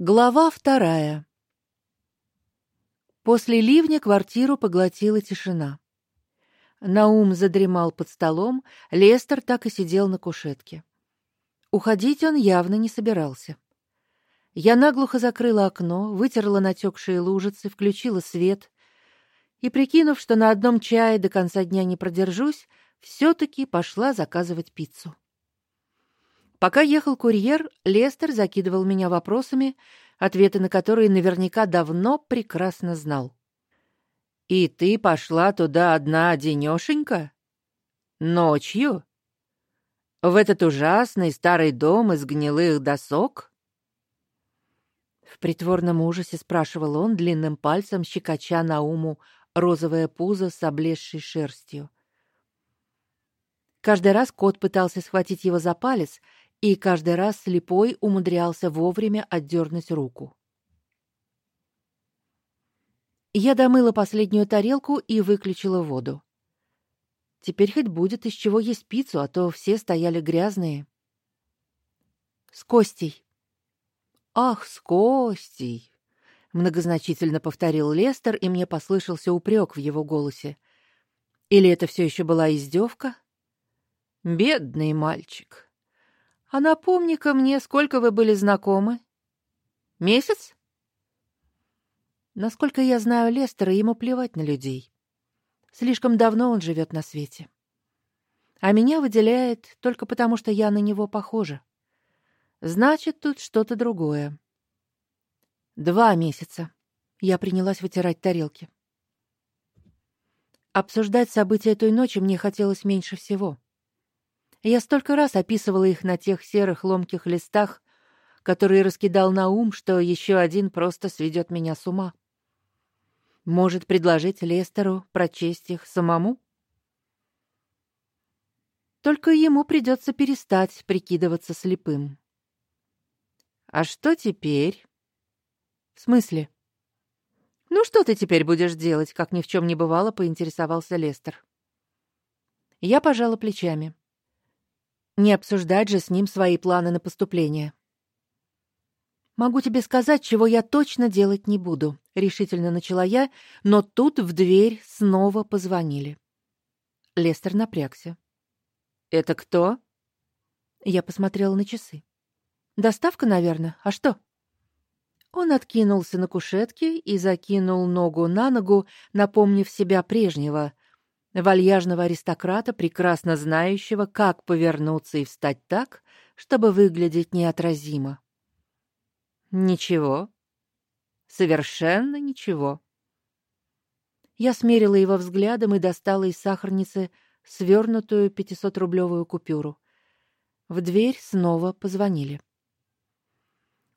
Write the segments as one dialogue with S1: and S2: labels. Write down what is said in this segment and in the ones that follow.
S1: Глава вторая. После ливня квартиру поглотила тишина. Наум задремал под столом, Лестер так и сидел на кушетке. Уходить он явно не собирался. Я наглухо закрыла окно, вытерла натекшие лужицы, включила свет и, прикинув, что на одном чае до конца дня не продержусь, все таки пошла заказывать пиццу. Пока ехал курьер, Лестер закидывал меня вопросами, ответы на которые наверняка давно прекрасно знал. И ты пошла туда одна денёшенька? Ночью? В этот ужасный старый дом из гнилых досок? В притворном ужасе спрашивал он длинным пальцем, щекоча на уму розовое пузо с облезшей шерстью. Каждый раз кот пытался схватить его за палец, и каждый раз слепой умудрялся вовремя отдернуть руку. Я домыла последнюю тарелку и выключила воду. Теперь хоть будет из чего есть пиццу, а то все стояли грязные. С Костей. Ах, с Костей, многозначительно повторил Лестер, и мне послышался упрек в его голосе. Или это все еще была издевка? Бедный мальчик. А напомни-ка мне, сколько вы были знакомы? Месяц? Насколько я знаю Лестера, ему плевать на людей. Слишком давно он живет на свете. А меня выделяет только потому, что я на него похожа. Значит, тут что-то другое. Два месяца. Я принялась вытирать тарелки. Обсуждать события той ночи мне хотелось меньше всего. Я столько раз описывала их на тех серых ломких листах, которые раскидал на ум, что еще один просто сведет меня с ума. Может, предложить Лестеру прочесть их самому? Только ему придется перестать прикидываться слепым. А что теперь? В смысле? Ну что ты теперь будешь делать, как ни в чем не бывало, поинтересовался Лестер. Я пожала плечами. Не обсуждать же с ним свои планы на поступление. Могу тебе сказать, чего я точно делать не буду, решительно начала я, но тут в дверь снова позвонили. Лестер напрягся. Это кто? Я посмотрела на часы. Доставка, наверное. А что? Он откинулся на кушетке и закинул ногу на ногу, напомнив себя прежнего, вальяжного аристократа, прекрасно знающего, как повернуться и встать так, чтобы выглядеть неотразимо. Ничего. Совершенно ничего. Я смерила его взглядом и достала из сахарницы свернутую пятисотрублевую купюру. В дверь снова позвонили.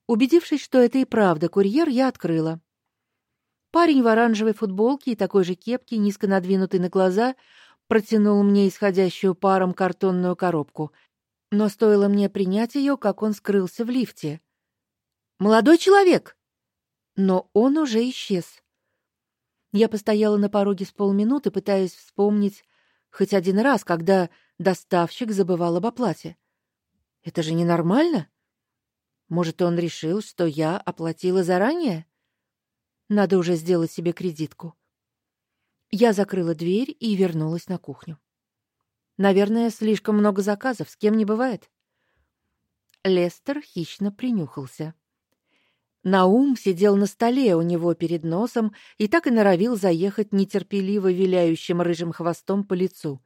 S1: Убедившись, что это и правда курьер, я открыла. Парень в оранжевой футболке и такой же кепке, низко надвинутой на глаза, протянул мне исходящую паром картонную коробку. Но стоило мне принять ее, как он скрылся в лифте. Молодой человек. Но он уже исчез. Я постояла на пороге с полминуты, пытаясь вспомнить хоть один раз, когда доставщик забывал об оплате. Это же ненормально. Может, он решил, что я оплатила заранее? Надо уже сделать себе кредитку. Я закрыла дверь и вернулась на кухню. Наверное, слишком много заказов, с кем не бывает. Лестер хищно принюхался. Наум сидел на столе у него перед носом и так и норовил заехать нетерпеливо виляющим рыжим хвостом по лицу.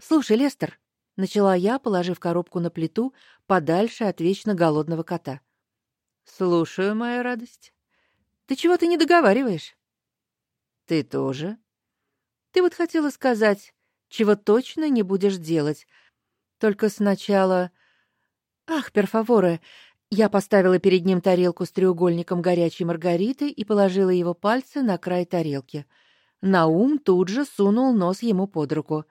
S1: "Слушай, Лестер", начала я, положив коробку на плиту подальше от вечно голодного кота. "Слушаю, моя радость". Ты чего-то не договариваешь? Ты тоже? Ты вот хотела сказать, чего точно не будешь делать. Только сначала Ах, перфаворе, я поставила перед ним тарелку с треугольником горячей маргариты и положила его пальцы на край тарелки. Наум тут же сунул нос ему под руку.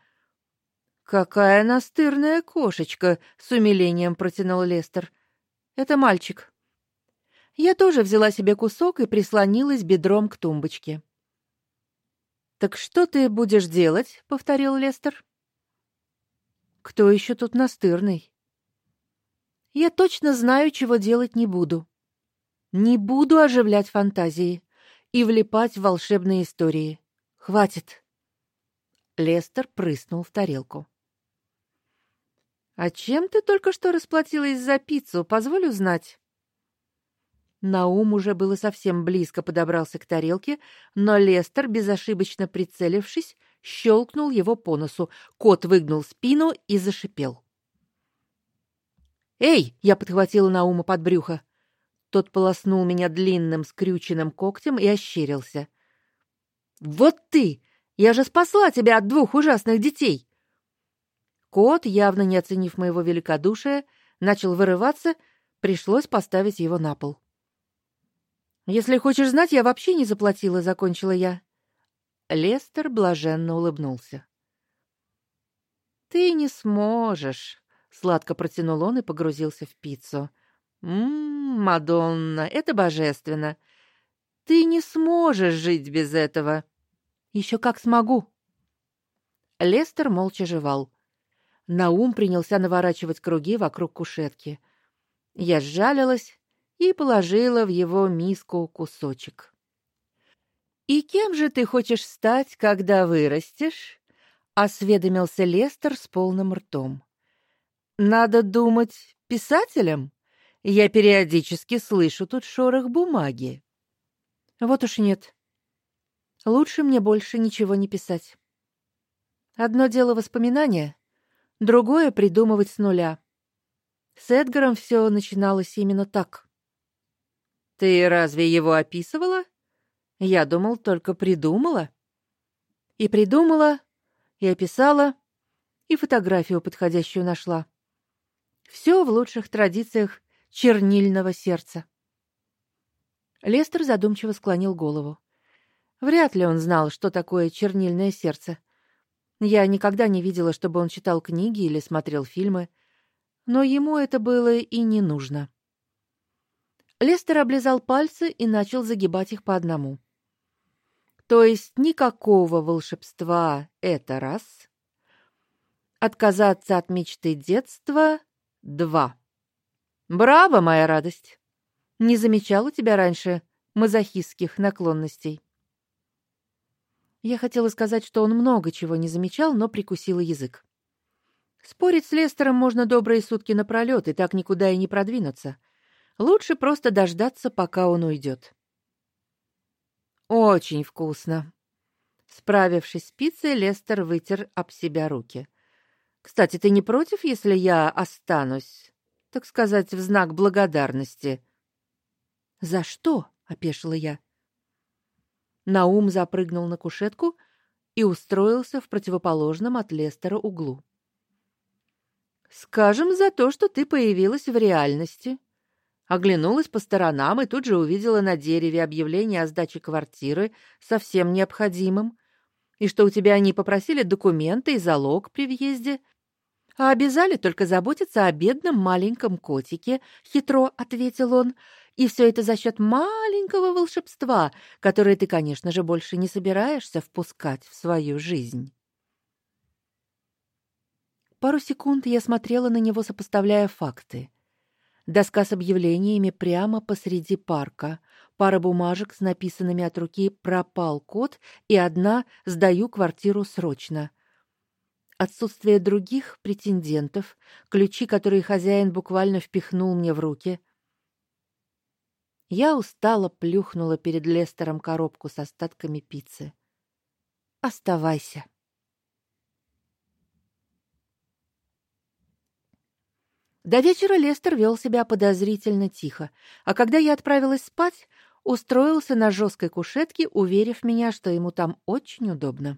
S1: Какая настырная кошечка, с умилением протянул Лестер. Это мальчик. Я тоже взяла себе кусок и прислонилась бедром к тумбочке. Так что ты будешь делать? повторил Лестер. Кто еще тут настырный? Я точно знаю, чего делать не буду. Не буду оживлять фантазии и влипать в волшебные истории. Хватит. Лестер прыснул в тарелку. А чем ты только что расплатилась за пиццу, позволю знать? Наум уже было совсем близко подобрался к тарелке, но Лестер, безошибочно прицелившись, щелкнул его по носу. Кот выгнул спину и зашипел. "Эй!" я подхватила Наума под брюхо. Тот полоснул меня длинным скрюченным когтем и ощерился. "Вот ты! Я же спасла тебя от двух ужасных детей!" Кот, явно не оценив моего великодушия, начал вырываться, пришлось поставить его на пол. Если хочешь знать, я вообще не заплатила, закончила я. Лестер блаженно улыбнулся. Ты не сможешь, сладко протянул он и погрузился в пиццу. Мм, Мадонна, это божественно. Ты не сможешь жить без этого. Еще как смогу. Лестер молча жевал. Наум принялся наворачивать круги вокруг кушетки. Я сжалилась и положила в его миску кусочек. И кем же ты хочешь стать, когда вырастешь? осведомился Лестер с полным ртом. Надо думать, писателем. Я периодически слышу тут шорох бумаги. Вот уж нет. Лучше мне больше ничего не писать. Одно дело воспоминания, другое придумывать с нуля. С Эдгаром все начиналось именно так. Ты разве его описывала? Я думал, только придумала. И придумала, и описала, и фотографию подходящую нашла. Все в лучших традициях чернильного сердца. Лестер задумчиво склонил голову. Вряд ли он знал, что такое чернильное сердце. Я никогда не видела, чтобы он читал книги или смотрел фильмы, но ему это было и не нужно. Лестер облизал пальцы и начал загибать их по одному. То есть никакого волшебства это раз. Отказаться от мечты детства два. Браво, моя радость. Не замечал у тебя раньше мазохистских наклонностей. Я хотела сказать, что он много чего не замечал, но прикусила язык. Спорить с Лестером можно добрые сутки напролет, и так никуда и не продвинуться. Лучше просто дождаться, пока он уйдет. Очень вкусно. Справившись с пиццей, Лестер вытер об себя руки. Кстати, ты не против, если я останусь, так сказать, в знак благодарности? За что? опешила я. Наум запрыгнул на кушетку и устроился в противоположном от Лестера углу. Скажем, за то, что ты появилась в реальности. Оглянулась по сторонам и тут же увидела на дереве объявление о сдаче квартиры совсем необходимым, и что у тебя они попросили документы и залог при въезде, а обязали только заботиться о бедном маленьком котике, хитро ответил он. И все это за счет маленького волшебства, которое ты, конечно же, больше не собираешься впускать в свою жизнь. Пару секунд я смотрела на него, сопоставляя факты. Доска с объявлениями прямо посреди парка, пара бумажек с написанными от руки пропал кот и одна сдаю квартиру срочно. Отсутствие других претендентов, ключи, которые хозяин буквально впихнул мне в руки. Я устало плюхнула перед Лестером коробку с остатками пиццы. Оставайся. До вечера Лестер вел себя подозрительно тихо, а когда я отправилась спать, устроился на жесткой кушетке, уверив меня, что ему там очень удобно.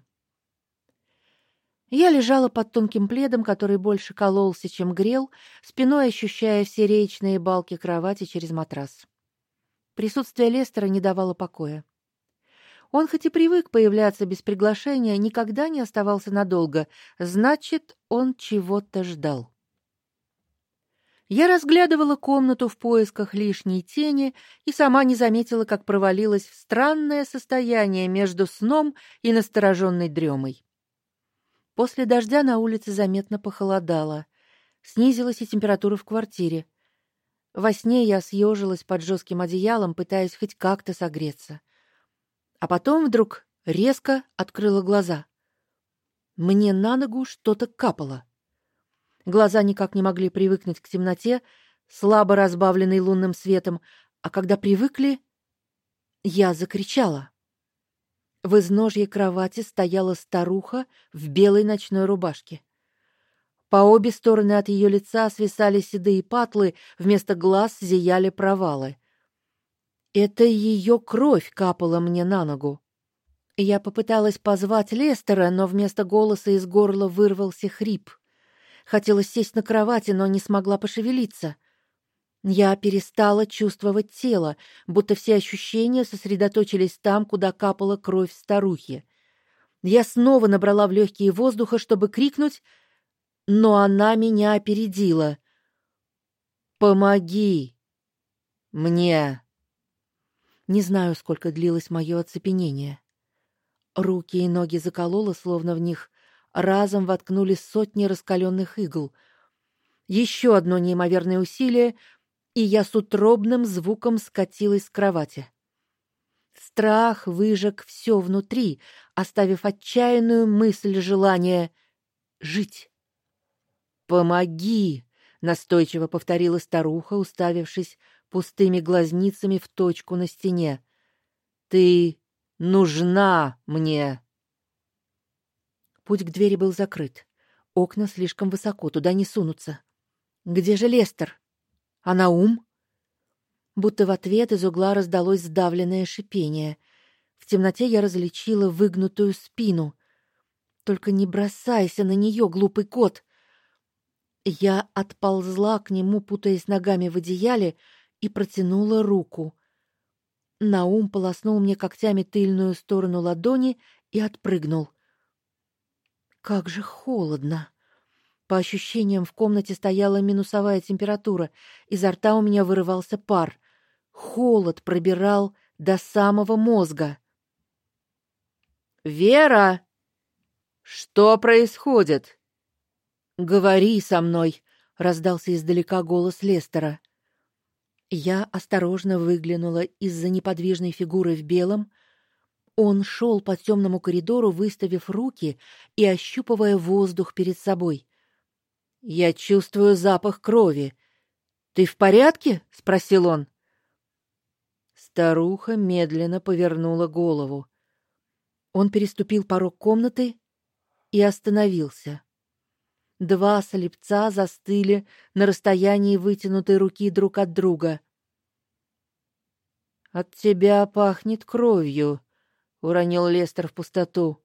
S1: Я лежала под тонким пледом, который больше кололся, чем грел, спиной ощущая все речные балки кровати через матрас. Присутствие Лестера не давало покоя. Он хоть и привык появляться без приглашения, никогда не оставался надолго, значит, он чего-то ждал. Я разглядывала комнату в поисках лишней тени и сама не заметила, как провалилась в странное состояние между сном и настороженной дремой. После дождя на улице заметно похолодало. Снизилась и температура в квартире. Во сне я съежилась под жестким одеялом, пытаясь хоть как-то согреться. А потом вдруг резко открыла глаза. Мне на ногу что-то капало. Глаза никак не могли привыкнуть к темноте, слабо разбавленной лунным светом, а когда привыкли, я закричала. В изножье кровати стояла старуха в белой ночной рубашке. По обе стороны от ее лица свисали седые патлы, вместо глаз зияли провалы. Это ее кровь капала мне на ногу. Я попыталась позвать Лестера, но вместо голоса из горла вырвался хрип. Хотела сесть на кровати, но не смогла пошевелиться. Я перестала чувствовать тело, будто все ощущения сосредоточились там, куда капала кровь старухи. Я снова набрала в легкие воздуха, чтобы крикнуть, но она меня опередила. Помоги мне. Не знаю, сколько длилось мое оцепенение. Руки и ноги закололо, словно в них разом воткнулись сотни раскаленных игл. Еще одно неимоверное усилие, и я с утробным звуком скатилась с кровати. Страх выжег все внутри, оставив отчаянную мысль желания жить. Помоги, настойчиво повторила старуха, уставившись пустыми глазницами в точку на стене. Ты нужна мне. Путь к двери был закрыт. Окна слишком высоко, туда не сунуться. Где же Лестер? А Наум? Будто в ответ из угла раздалось сдавленное шипение. В темноте я различила выгнутую спину. Только не бросайся на нее, глупый кот. Я отползла к нему, путаясь ногами в одеяле, и протянула руку. Наум полоснул мне когтями тыльную сторону ладони и отпрыгнул. Как же холодно. По ощущениям, в комнате стояла минусовая температура, изо рта у меня вырывался пар. Холод пробирал до самого мозга. Вера, что происходит? Говори со мной, раздался издалека голос Лестера. Я осторожно выглянула из-за неподвижной фигуры в белом. Он шел по темному коридору, выставив руки и ощупывая воздух перед собой. Я чувствую запах крови. Ты в порядке? спросил он. Старуха медленно повернула голову. Он переступил порог комнаты и остановился. Два слепца застыли на расстоянии вытянутой руки друг от друга. От тебя пахнет кровью, уронил Лестер в пустоту.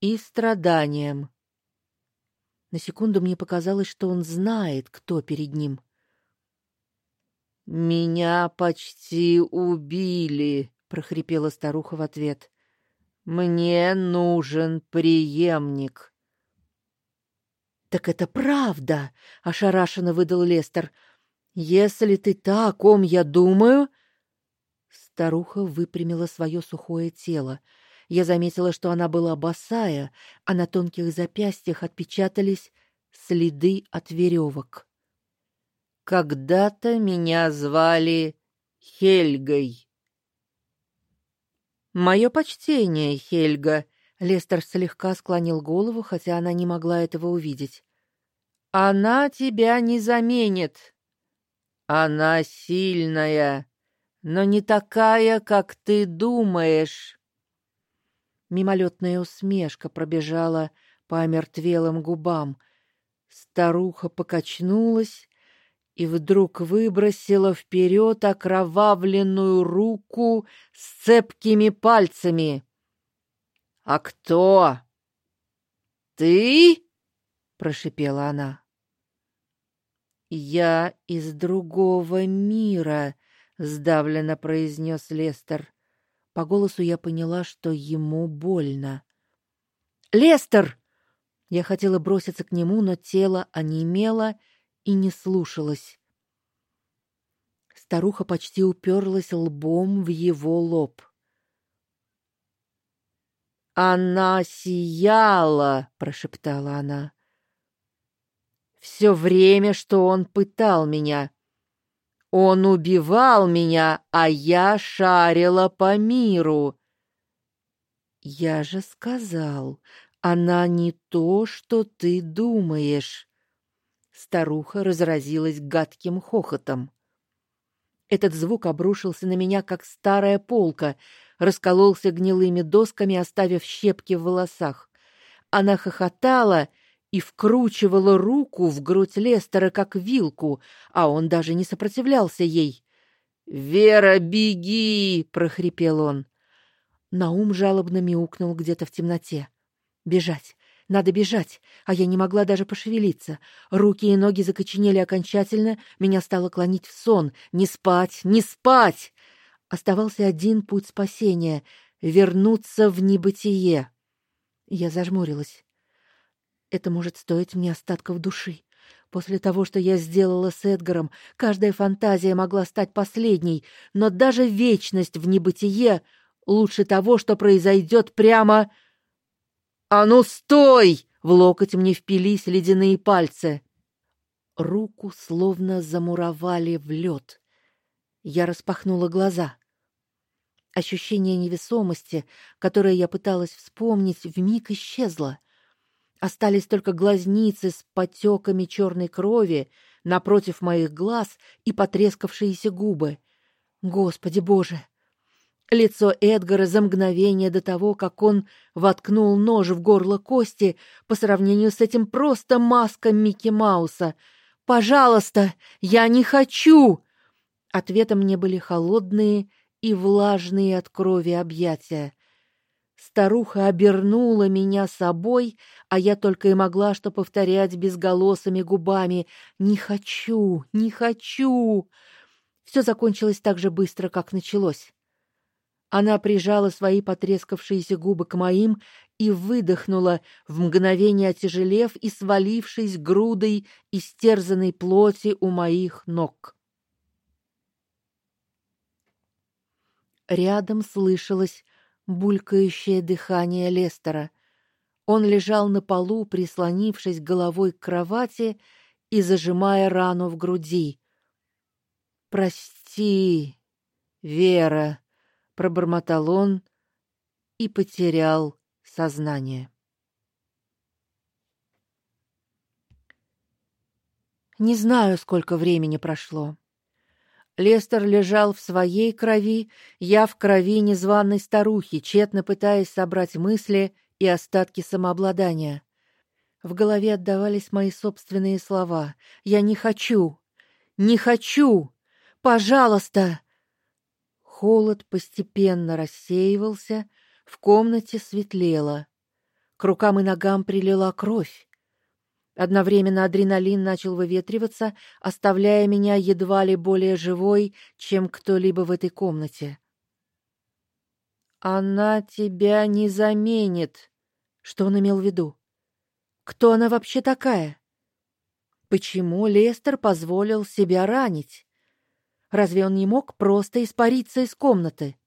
S1: И страданием. На секунду мне показалось, что он знает, кто перед ним. Меня почти убили, прохрипела старуха в ответ. Мне нужен преемник. Так это правда, ошарашенно выдал Лестер. Если ты так, о ком я думаю, старуха выпрямила свое сухое тело. Я заметила, что она была босая, а на тонких запястьях отпечатались следы от веревок. Когда-то меня звали Хельгой. Мое почтение, Хельга. Лестер слегка склонил голову, хотя она не могла этого увидеть. Она тебя не заменит. Она сильная, но не такая, как ты думаешь. Мимолетная усмешка пробежала по омертвелым губам. Старуха покачнулась и вдруг выбросила вперед окровавленную руку с цепкими пальцами. А кто? Ты? прошипела она. Я из другого мира, сдавленно произнес Лестер. По голосу я поняла, что ему больно. Лестер! Я хотела броситься к нему, но тело онемело и не слушалось. Старуха почти уперлась лбом в его лоб. Она сияла, прошептала она. Все время, что он пытал меня. Он убивал меня, а я шарила по миру. Я же сказал, она не то, что ты думаешь. Старуха разразилась гадким хохотом. Этот звук обрушился на меня как старая полка, раскололся гнилыми досками, оставив щепки в волосах. Она хохотала и вкручивала руку в грудь Лестера как вилку, а он даже не сопротивлялся ей. "Вера, беги!" прохрипел он. Наум жалобно мяукнул где-то в темноте. Бежать. Надо бежать, а я не могла даже пошевелиться. Руки и ноги закоченели окончательно, меня стало клонить в сон. Не спать, не спать. Оставался один путь спасения вернуться в небытие. Я зажмурилась. Это может стоить мне остатков души. После того, что я сделала с Эдгаром, каждая фантазия могла стать последней, но даже вечность в небытие лучше того, что произойдет прямо «А ну, стой!» — в локоть мне впились ледяные пальцы. Руку словно замуровали в лед. Я распахнула глаза. Ощущение невесомости, которое я пыталась вспомнить, вмиг исчезло. Остались только глазницы с потеками черной крови напротив моих глаз и потрескавшиеся губы. Господи Боже, Лицо Эдгара за мгновение до того, как он воткнул нож в горло Кости, по сравнению с этим просто маска Микки Мауса. Пожалуйста, я не хочу. Ответом мне были холодные и влажные от крови объятия. Старуха обернула меня собой, а я только и могла что повторять безголосыми губами: "Не хочу, не хочу". Все закончилось так же быстро, как началось. Она прижала свои потрескавшиеся губы к моим и выдохнула, в мгновение отяжелев и свалившись грудой истерзанной плоти у моих ног. Рядом слышалось булькающее дыхание Лестера. Он лежал на полу, прислонившись головой к кровати и зажимая рану в груди. Прости, Вера, пробормотал он и потерял сознание. Не знаю, сколько времени прошло. Лестер лежал в своей крови, я в крови незваной старухи, тщетно пытаясь собрать мысли и остатки самообладания. В голове отдавались мои собственные слова: "Я не хочу, не хочу, пожалуйста". Холод постепенно рассеивался, в комнате светлело. К рукам и ногам прилила кровь. Одновременно адреналин начал выветриваться, оставляя меня едва ли более живой, чем кто-либо в этой комнате. Она тебя не заменит. Что он имел в виду? Кто она вообще такая? Почему Лестер позволил себя ранить? Разве он не мог просто испариться из комнаты?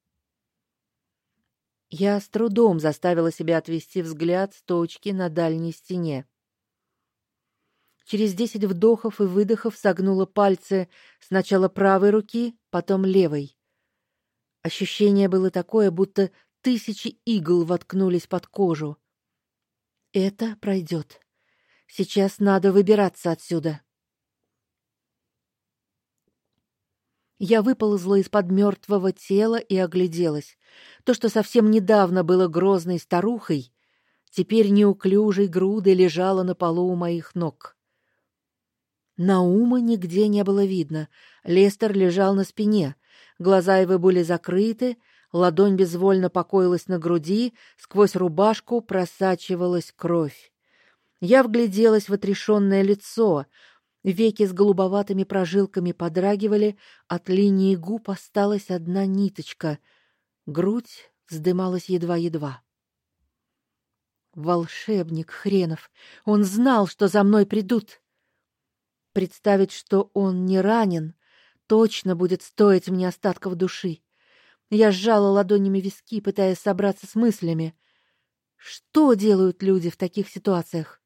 S1: Я с трудом заставила себя отвести взгляд с точки на дальней стене. Через десять вдохов и выдохов согнула пальцы сначала правой руки, потом левой. Ощущение было такое, будто тысячи игл воткнулись под кожу. Это пройдет. Сейчас надо выбираться отсюда. Я выползла из-под мертвого тела и огляделась. То, что совсем недавно было грозной старухой, теперь неуклюжей грудой лежало на полу у моих ног. Наума нигде не было видно. Лестер лежал на спине, глаза его были закрыты, ладонь безвольно покоилась на груди, сквозь рубашку просачивалась кровь. Я вгляделась в отрешенное лицо, Веки с голубоватыми прожилками подрагивали, от линии губ осталась одна ниточка. Грудь вздымалась едва-едва. Волшебник хренов, он знал, что за мной придут. Представить, что он не ранен, точно будет стоить мне остатков души. Я сжала ладонями виски, пытаясь собраться с мыслями. Что делают люди в таких ситуациях?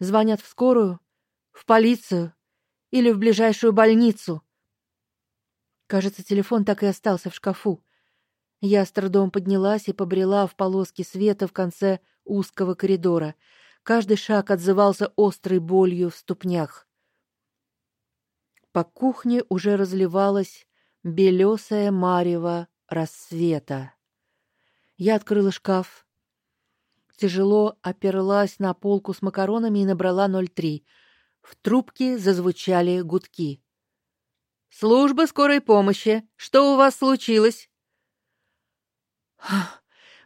S1: Звонят в скорую? в полицию или в ближайшую больницу. Кажется, телефон так и остался в шкафу. Я с трудом поднялась и побрела в полоске света в конце узкого коридора. Каждый шаг отзывался острой болью в ступнях. По кухне уже разливалась белесая марево рассвета. Я открыла шкаф, тяжело оперлась на полку с макаронами и набрала 03. В трубке зазвучали гудки. Служба скорой помощи. Что у вас случилось?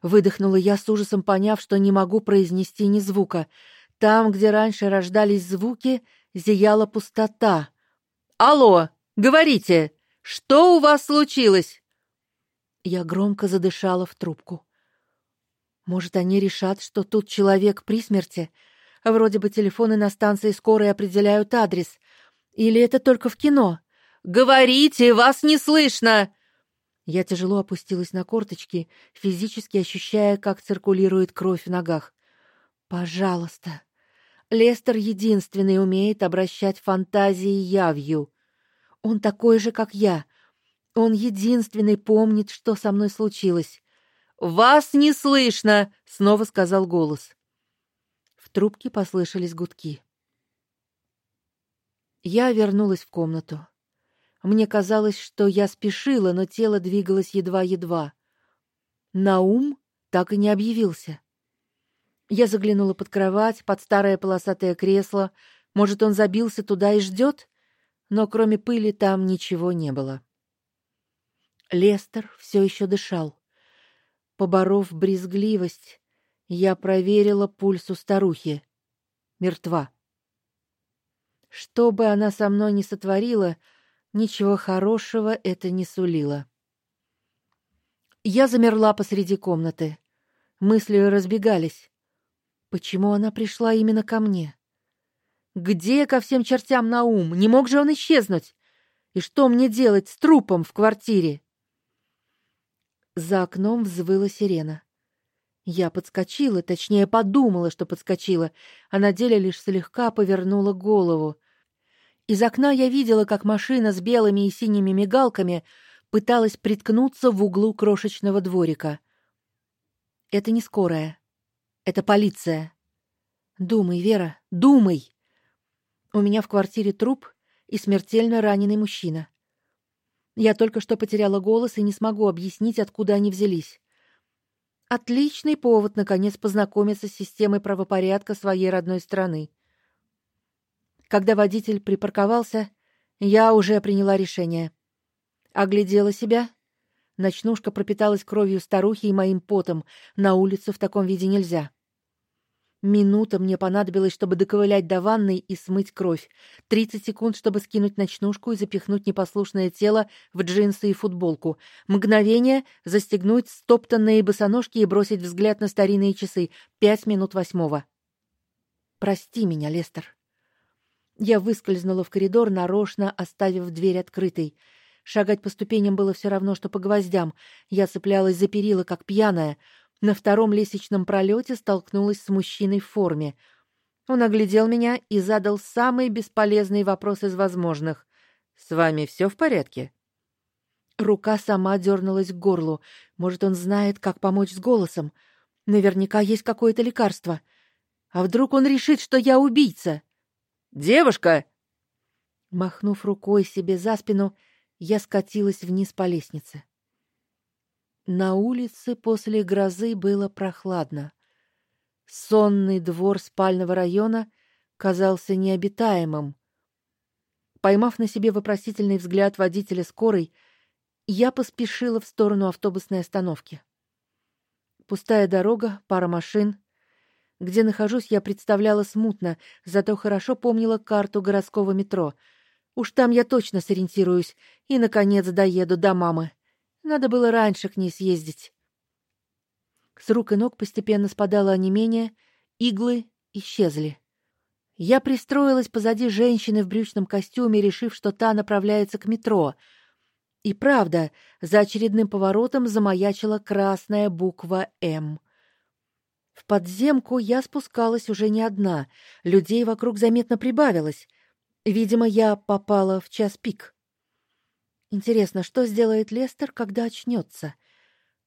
S1: Выдохнула я с ужасом, поняв, что не могу произнести ни звука. Там, где раньше рождались звуки, зияла пустота. Алло, говорите, что у вас случилось? Я громко задышала в трубку. Может, они решат, что тут человек при смерти? Вроде бы телефоны на станции скорой определяют адрес. Или это только в кино? Говорите, вас не слышно. Я тяжело опустилась на корточки, физически ощущая, как циркулирует кровь в ногах. Пожалуйста. Лестер единственный умеет обращать фантазии явью. Он такой же, как я. Он единственный помнит, что со мной случилось. Вас не слышно, снова сказал голос. В трубке послышались гудки. Я вернулась в комнату. Мне казалось, что я спешила, но тело двигалось едва-едва. Наум так и не объявился. Я заглянула под кровать, под старое полосатое кресло. Может, он забился туда и ждет? Но кроме пыли там ничего не было. Лестер все еще дышал. Поборов брезгливость, я проверила пульс у старухи. Мертва. Что бы она со мной ни сотворила, Ничего хорошего это не сулило. Я замерла посреди комнаты. Мысли разбегались. Почему она пришла именно ко мне? Где ко всем чертям на ум? Не мог же он исчезнуть? И что мне делать с трупом в квартире? За окном взвыла сирена. Я подскочила, точнее, подумала, что подскочила, а на деле лишь слегка повернула голову. Из окна я видела, как машина с белыми и синими мигалками пыталась приткнуться в углу крошечного дворика. Это не скорая. Это полиция. Думай, Вера, думай. У меня в квартире труп и смертельно раненый мужчина. Я только что потеряла голос и не смогу объяснить, откуда они взялись. Отличный повод наконец познакомиться с системой правопорядка своей родной страны. Когда водитель припарковался, я уже приняла решение. Оглядела себя. Ночнушка пропиталась кровью старухи и моим потом. На улицу в таком виде нельзя. Минута мне понадобилась, чтобы доковылять до ванной и смыть кровь. Тридцать секунд, чтобы скинуть ночнушку и запихнуть непослушное тело в джинсы и футболку. Мгновение застегнуть стоптанные босоножки и бросить взгляд на старинные часы. Пять минут восьмого. Прости меня, Лестер. Я выскользнула в коридор, нарочно оставив дверь открытой. Шагать по ступеням было все равно, что по гвоздям. Я цеплялась за перила, как пьяная. На втором лестничном пролете столкнулась с мужчиной в форме. Он оглядел меня и задал самый бесполезный вопрос из возможных. «С вами все в порядке?» Рука сама дернулась к горлу. Может, он знает, как помочь с голосом. Наверняка есть какое-то лекарство. А вдруг он решит, что я убийца? Девушка!» Махнув рукой себе за спину, я скатилась вниз по лестнице. На улице после грозы было прохладно. Сонный двор спального района казался необитаемым. Поймав на себе вопросительный взгляд водителя скорой, я поспешила в сторону автобусной остановки. Пустая дорога, пара машин, где нахожусь, я представляла смутно, зато хорошо помнила карту городского метро. Уж там я точно сориентируюсь и наконец доеду до мамы. Надо было раньше к ней съездить. С рук и ног постепенно спадало онемение, иглы исчезли. Я пристроилась позади женщины в брючном костюме, решив, что та направляется к метро. И правда, за очередным поворотом замаячила красная буква М. В подземку я спускалась уже не одна. Людей вокруг заметно прибавилось. Видимо, я попала в час пик. Интересно, что сделает Лестер, когда очнется?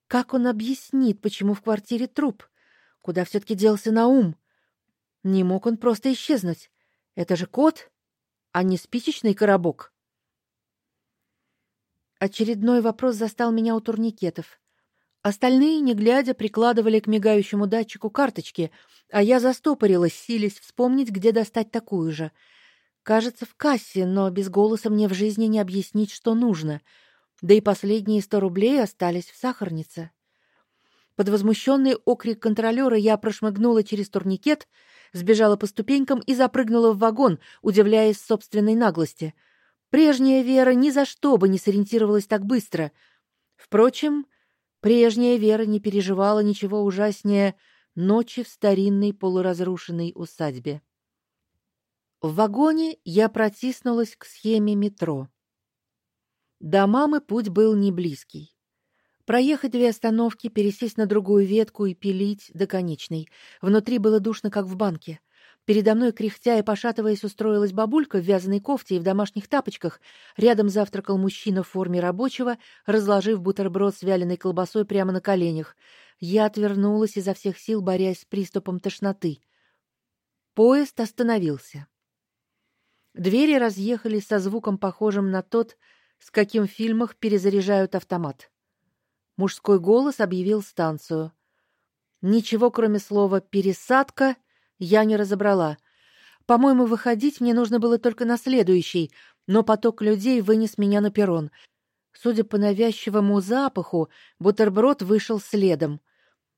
S1: Как он объяснит, почему в квартире труп? Куда все таки делся Наум? Не мог он просто исчезнуть. Это же кот, а не спичечный коробок. Очередной вопрос застал меня у турникетов. Остальные, не глядя, прикладывали к мигающему датчику карточки, а я застопорилась, силясь вспомнить, где достать такую же. Кажется, в кассе, но без голоса мне в жизни не объяснить, что нужно. Да и последние сто рублей остались в сахарнице. Под возмущенный окрик контролера я прошмыгнула через турникет, сбежала по ступенькам и запрыгнула в вагон, удивляясь собственной наглости. Прежняя Вера ни за что бы не сориентировалась так быстро. Впрочем, прежняя Вера не переживала ничего ужаснее ночи в старинной полуразрушенной усадьбе. В вагоне я протиснулась к схеме метро. До мамы путь был не близкий. Проехать две остановки, пересесть на другую ветку и пилить до конечной. Внутри было душно, как в банке. Передо мной, кряхтя и пошатываясь, устроилась бабулька в вязаной кофте и в домашних тапочках. Рядом завтракал мужчина в форме рабочего, разложив бутерброд с вяленой колбасой прямо на коленях. Я отвернулась изо всех сил, борясь с приступом тошноты. Поезд остановился. Двери разъехались со звуком похожим на тот, с каким в фильмах перезаряжают автомат. Мужской голос объявил станцию. Ничего, кроме слова пересадка, я не разобрала. По-моему, выходить мне нужно было только на следующий, но поток людей вынес меня на перрон. Судя по навязчивому запаху, бутерброд вышел следом.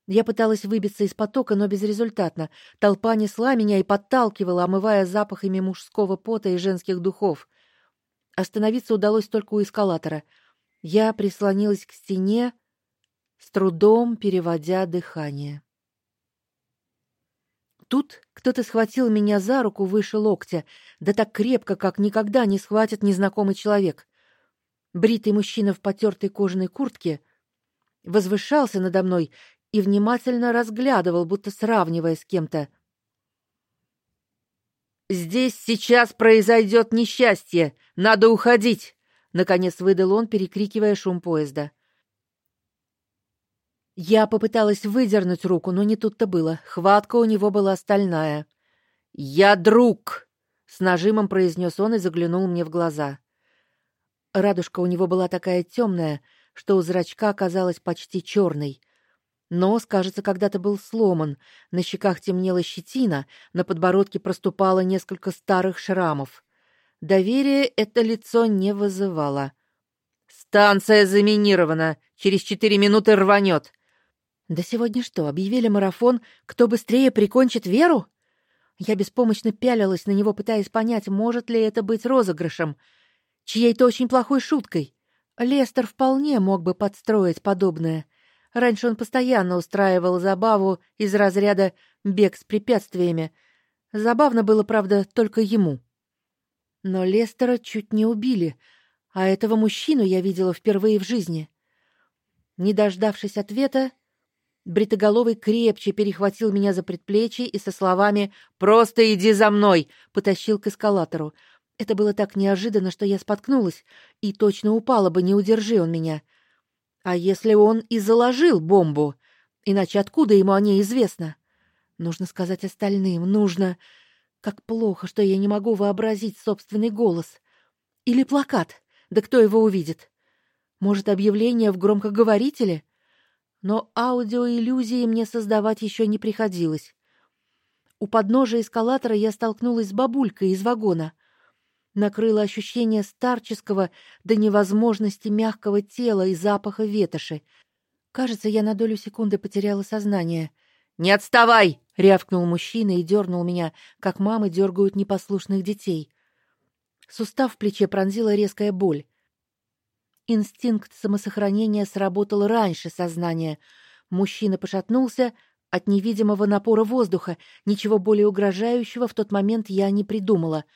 S1: Я пыталась выбиться из потока, но безрезультатно. Толпа несла меня и подталкивала, омывая запахами мужского пота и женских духов. Остановиться удалось только у эскалатора. Я прислонилась к стене, с трудом переводя дыхание. Тут кто-то схватил меня за руку выше локтя, да так крепко, как никогда не схватит незнакомый человек. Бритый мужчина в потертой кожаной куртке возвышался надо мной и внимательно разглядывал, будто сравнивая с кем-то. Здесь сейчас произойдет несчастье. Надо уходить, наконец выдал он, перекрикивая шум поезда. Я попыталась выдернуть руку, но не тут-то было. Хватка у него была стальная. "Я друг", с нажимом произнес он и заглянул мне в глаза. Радужка у него была такая темная, что у зрачка казалась почти черной. Нос, кажется, когда-то был сломан, на щеках темнела щетина, на подбородке проступало несколько старых шрамов. Доверие это лицо не вызывало. Станция заминирована. Через четыре минуты рванет. Да сегодня что, объявили марафон, кто быстрее прикончит Веру? Я беспомощно пялилась на него, пытаясь понять, может ли это быть розыгрышем, чьей-то очень плохой шуткой. Лестер вполне мог бы подстроить подобное. Раньше он постоянно устраивал забаву из разряда бег с препятствиями. Забавно было, правда, только ему. Но Лестера чуть не убили, а этого мужчину я видела впервые в жизни. Не дождавшись ответа, Бритоголовый крепче перехватил меня за предплечье и со словами «Просто иди за мной!» потащил к эскалатору. Это было так неожиданно, что я споткнулась и точно упала бы, не удержи он меня. А если он и заложил бомбу? Иначе откуда ему о ней известно? Нужно сказать остальным, нужно. Как плохо, что я не могу вообразить собственный голос. Или плакат. Да кто его увидит? Может, объявление в громкоговорителе? но аудиоиллюзии мне создавать еще не приходилось. У подножия эскалатора я столкнулась с бабулькой из вагона. Накрыло ощущение старческого до невозможности мягкого тела и запаха ветоши. Кажется, я на долю секунды потеряла сознание. "Не отставай!" рявкнул мужчина и дернул меня, как мамы дергают непослушных детей. Сустав в плече пронзила резкая боль. Инстинкт самосохранения сработал раньше сознания. Мужчина пошатнулся от невидимого напора воздуха. Ничего более угрожающего в тот момент я не придумала.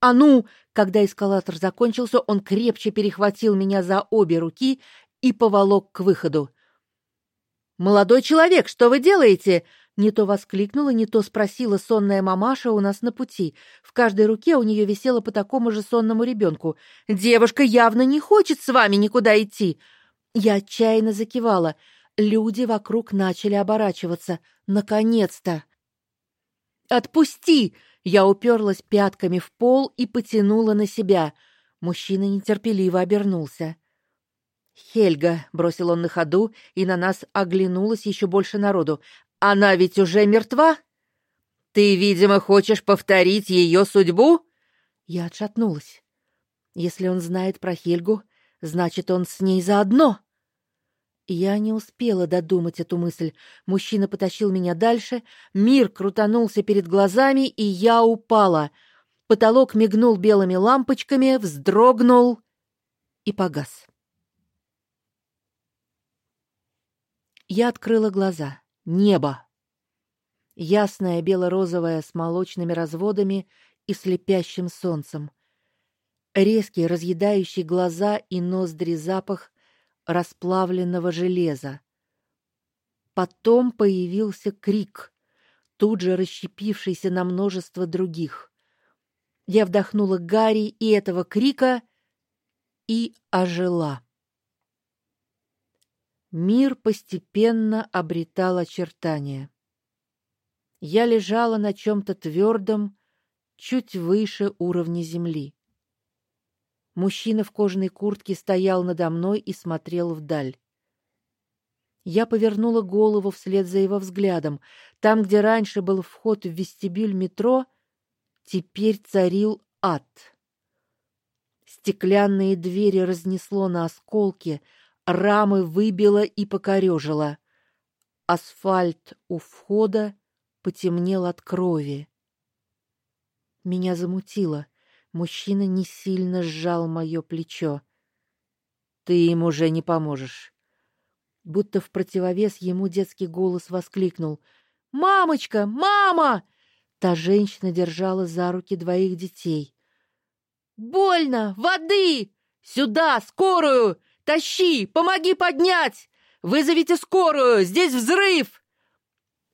S1: А ну, когда эскалатор закончился, он крепче перехватил меня за обе руки и поволок к выходу. Молодой человек, что вы делаете? Не то воскликнула, не то спросила сонная мамаша у нас на пути. В каждой руке у нее висело по такому же сонному ребенку. «Девушка явно не хочет с вами никуда идти!» Я отчаянно закивала. Люди вокруг начали оборачиваться. Наконец-то! «Отпусти!» Я уперлась пятками в пол и потянула на себя. Мужчина нетерпеливо обернулся. «Хельга», — бросил он на ходу, и на нас оглянулось еще больше народу. «Она ведь уже мертва? Ты, видимо, хочешь повторить ее судьбу?» Я отшатнулась. «Если он знает про Хельгу, значит, он с ней заодно». Я не успела додумать эту мысль. Мужчина потащил меня дальше, мир крутанулся перед глазами, и я упала. Потолок мигнул белыми лампочками, вздрогнул и погас. Я открыла глаза. Небо. Ясное бело-розовое с молочными разводами и слепящим солнцем. Резкий, разъедающий глаза и ноздри запах расплавленного железа. Потом появился крик, тут же расщепившийся на множество других. Я вдохнула гари и этого крика и ожила. Мир постепенно обретал очертания. Я лежала на чем то твердом, чуть выше уровня земли. Мужчина в кожаной куртке стоял надо мной и смотрел вдаль. Я повернула голову вслед за его взглядом. Там, где раньше был вход в вестибюль метро, теперь царил ад. Стеклянные двери разнесло на осколки, рамы выбило и покорежило. Асфальт у входа потемнел от крови. Меня замутило. Мужчина не сильно сжал мое плечо. Ты им уже не поможешь. Будто в противовес ему детский голос воскликнул: "Мамочка, мама!" Та женщина держала за руки двоих детей. Больно, воды! Сюда, скорую! Тащи, помоги поднять! Вызовите скорую, здесь взрыв!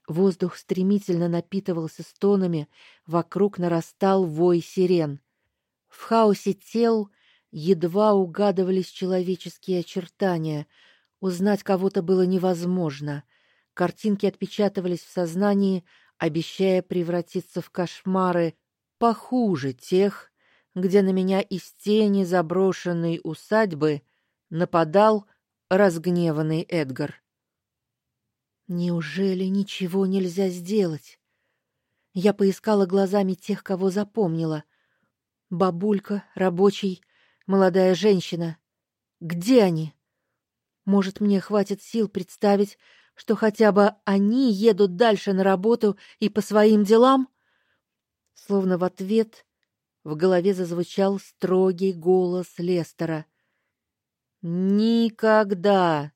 S1: Воздух стремительно напитывался стонами, вокруг нарастал вой сирен. В хаосе тел едва угадывались человеческие очертания. Узнать кого-то было невозможно. Картинки отпечатывались в сознании, обещая превратиться в кошмары похуже тех, где на меня из тени заброшенной усадьбы нападал разгневанный Эдгар. Неужели ничего нельзя сделать? Я поискала глазами тех, кого запомнила. Бабулька, рабочий, молодая женщина. Где они? Может, мне хватит сил представить, что хотя бы они едут дальше на работу и по своим делам? Словно в ответ в голове зазвучал строгий голос Лестера. Никогда,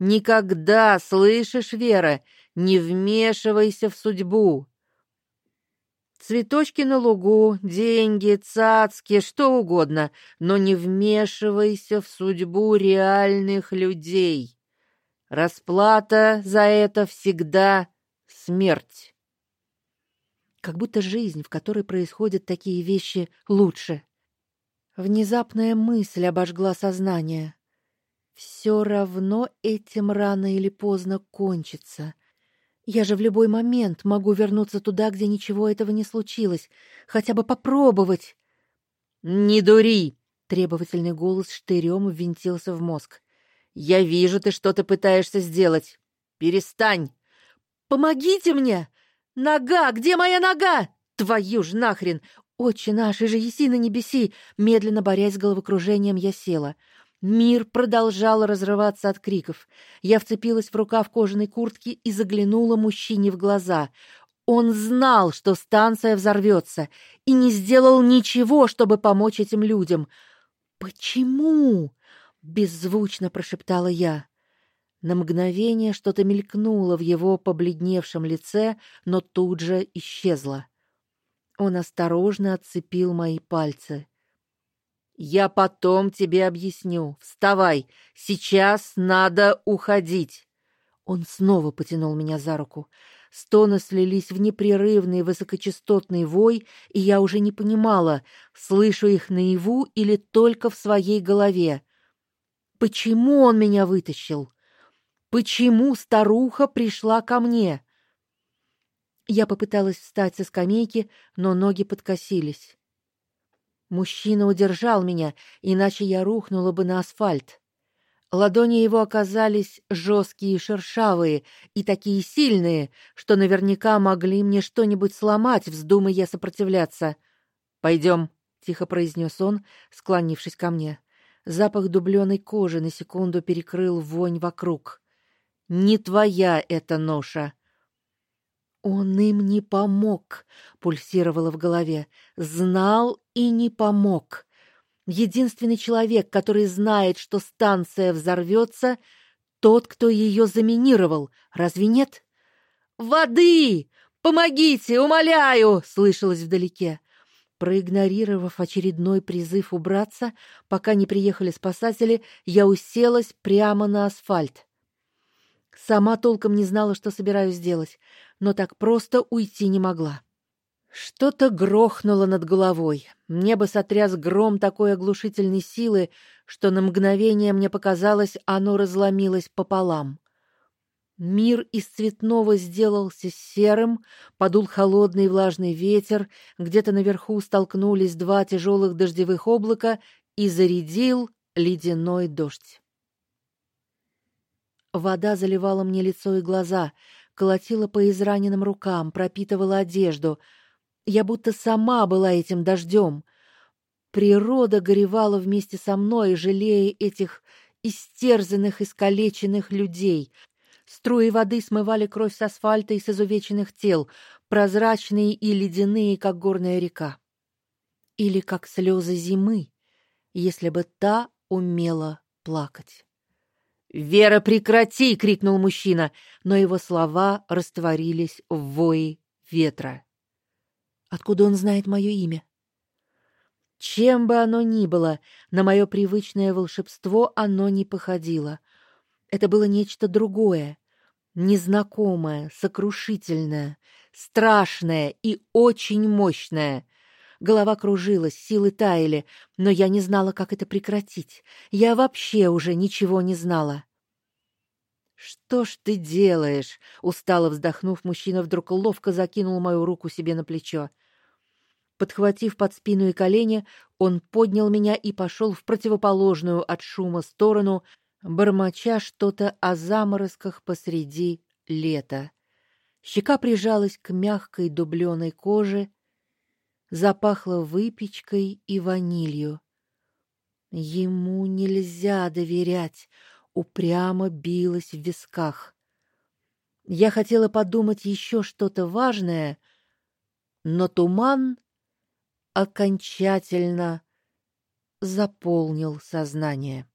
S1: никогда, слышишь, Вера, не вмешивайся в судьбу. Цветочки на лугу, деньги, цацки, что угодно, но не вмешивайся в судьбу реальных людей. Расплата за это всегда смерть. Как будто жизнь, в которой происходят такие вещи, лучше. Внезапная мысль обожгла сознание. Все равно этим рано или поздно кончится. Я же в любой момент могу вернуться туда, где ничего этого не случилось, хотя бы попробовать. Не дури, требовательный голос штырем ввинтился в мозг. Я вижу, ты что-то пытаешься сделать. Перестань. Помогите мне. Нога, где моя нога? Твою ж нахрен. Отче наш, и же еси на небеси, медленно борясь с головокружением, я села. Мир продолжал разрываться от криков. Я вцепилась в рукав кожаной куртки и заглянула мужчине в глаза. Он знал, что станция взорвется, и не сделал ничего, чтобы помочь этим людям. Почему? беззвучно прошептала я. На мгновение что-то мелькнуло в его побледневшем лице, но тут же исчезло. Он осторожно отцепил мои пальцы. Я потом тебе объясню. Вставай. Сейчас надо уходить. Он снова потянул меня за руку. Стоны слились в непрерывный высокочастотный вой, и я уже не понимала, слышу их наяву или только в своей голове. Почему он меня вытащил? Почему старуха пришла ко мне? Я попыталась встать со скамейки, но ноги подкосились. Мужчина удержал меня, иначе я рухнула бы на асфальт. Ладони его оказались жесткие и шершавые, и такие сильные, что наверняка могли мне что-нибудь сломать, вздумая я сопротивляться. «Пойдем», — тихо произнес он, склонившись ко мне. Запах дубленой кожи на секунду перекрыл вонь вокруг. «Не твоя эта ноша!» Он им не помог, пульсировало в голове. Знал и не помог. Единственный человек, который знает, что станция взорвется, тот, кто ее заминировал. Разве нет? Воды! Помогите, умоляю, слышалось вдалеке. Проигнорировав очередной призыв убраться, пока не приехали спасатели, я уселась прямо на асфальт. Сама толком не знала, что собираюсь делать, но так просто уйти не могла. Что-то грохнуло над головой. Небо сотряс гром такой оглушительной силы, что на мгновение мне показалось, оно разломилось пополам. Мир из цветного сделался серым, подул холодный влажный ветер, где-то наверху столкнулись два тяжелых дождевых облака и зарядил ледяной дождь. Вода заливала мне лицо и глаза, колотила по израненным рукам, пропитывала одежду — я будто сама была этим дождем. Природа горевала вместе со мной, жалея этих истерзанных, искалеченных людей. Струи воды смывали кровь с асфальта и с изувеченных тел, прозрачные и ледяные, как горная река. Или как слезы зимы, если бы та умела плакать. «Вера, прекрати!» — крикнул мужчина, но его слова растворились в вое ветра. Откуда он знает мое имя? Чем бы оно ни было, на мое привычное волшебство оно не походило. Это было нечто другое, незнакомое, сокрушительное, страшное и очень мощное. Голова кружилась, силы таяли, но я не знала, как это прекратить. Я вообще уже ничего не знала. Что ж ты делаешь? устало вздохнув, мужчина вдруг ловко закинул мою руку себе на плечо. Подхватив под спину и колени, он поднял меня и пошел в противоположную от шума сторону, бормоча что-то о заморозках посреди лета. Щека прижалась к мягкой дубленой коже, запахло выпечкой и ванилью. Ему нельзя доверять, упрямо билось в висках. Я хотела подумать еще что-то важное, но туман окончательно заполнил сознание.